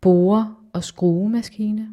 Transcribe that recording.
bore- og skruemaskine.